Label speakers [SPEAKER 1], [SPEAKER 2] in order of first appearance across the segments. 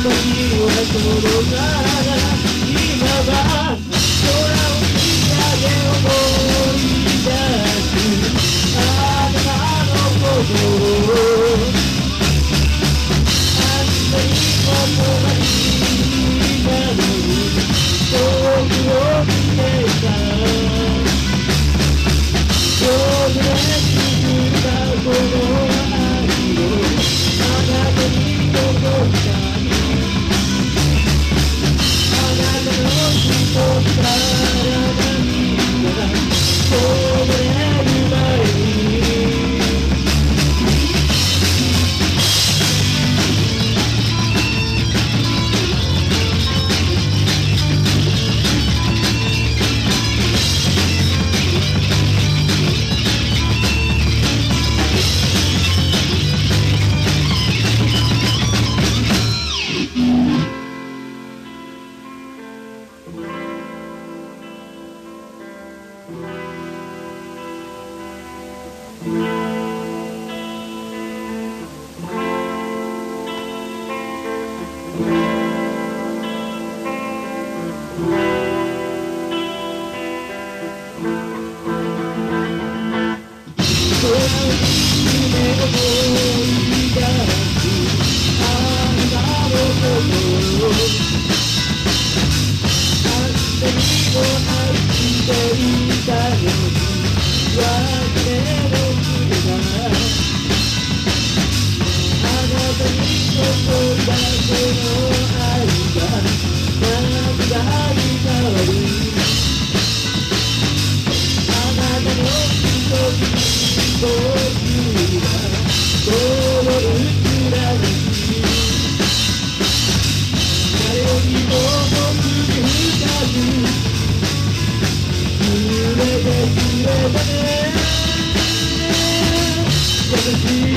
[SPEAKER 1] を見上げよう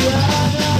[SPEAKER 1] Yeah.